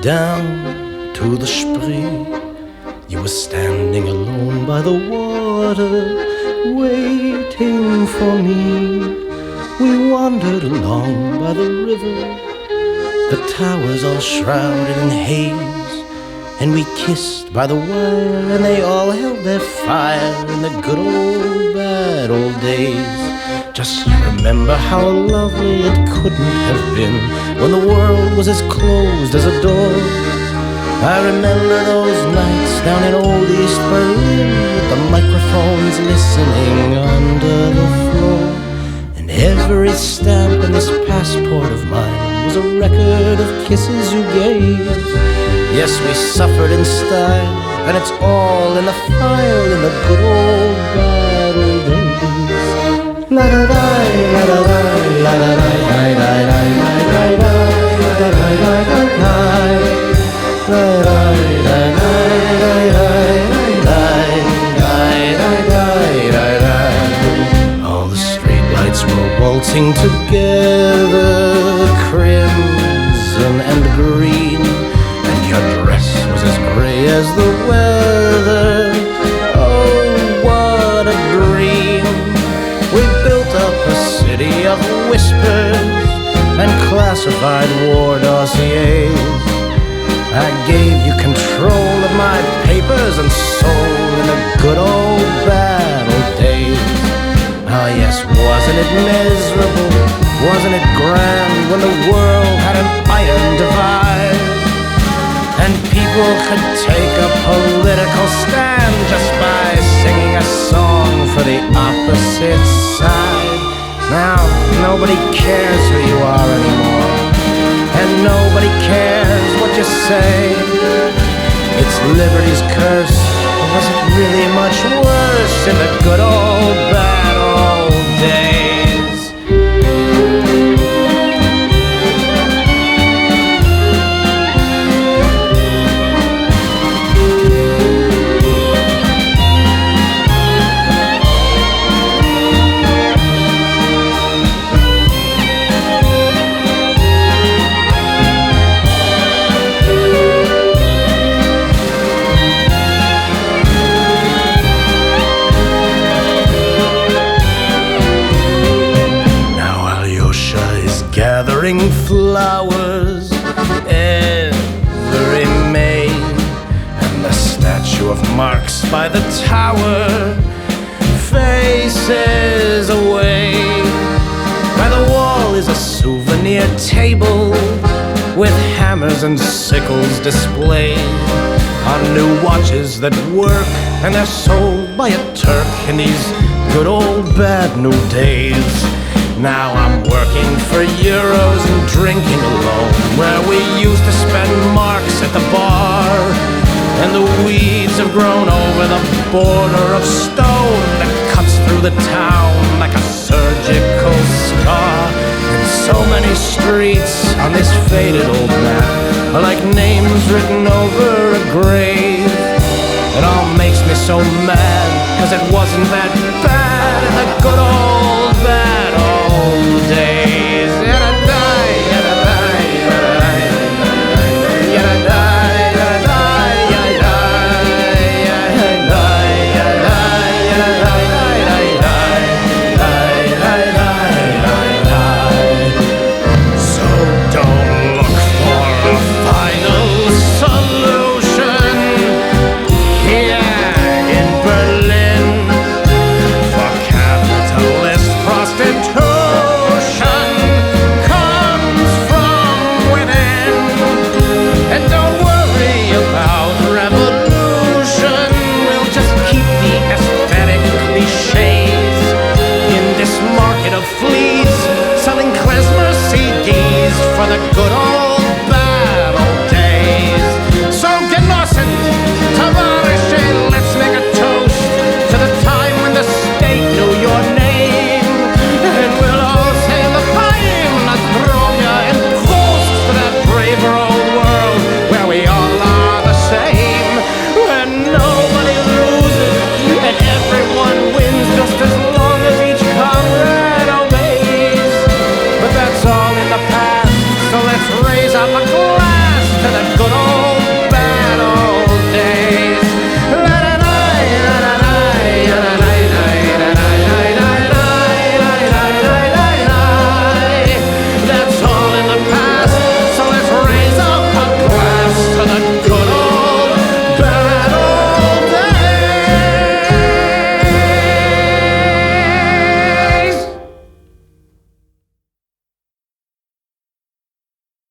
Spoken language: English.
down to the Spree. You were standing alone by the water, waiting for me. We wandered along by the river, the towers all shrouded in haze. And we kissed by the wire, and they all held their fire in the good old bad old days. Just remember how lovely it couldn't have been when the world was as closed as a door. I remember those nights down in old East Berlin with the microphones listening under the floor. And every stamp in this passport of mine was a record of kisses you gave. Yes, we suffered in style, and it's all in the file in the good old bad old days. La da da, la da da, la da da, da da, da together, crimson and green, as the weather. Oh, what a dream! We built up a city of whispers and classified war dossiers. I gave you control of my papers and soul in the good old bad old days. Ah, yes, wasn't it miserable? Wasn't it grand when the world had an iron divide? People could take a political stand just by singing a song for the opposite side. Now, nobody cares who you are anymore and nobody cares what you say. It's liberty's curse. Was it really much worse in the good gathering flowers every May, and the statue of Marx by the tower faces away. By the wall is a souvenir table with hammers and sickles displayed on new watches that work and are sold by a Turk in these good old bad new days. Now I'm working for euros and drinking alone, where we used to spend marks at the bar. And the weeds have grown over the border of stone that cuts through the town like a surgical scar. And so many streets on this faded old map are like names written over a grave. It all makes me so mad, cause it wasn't that bad in the good old old days.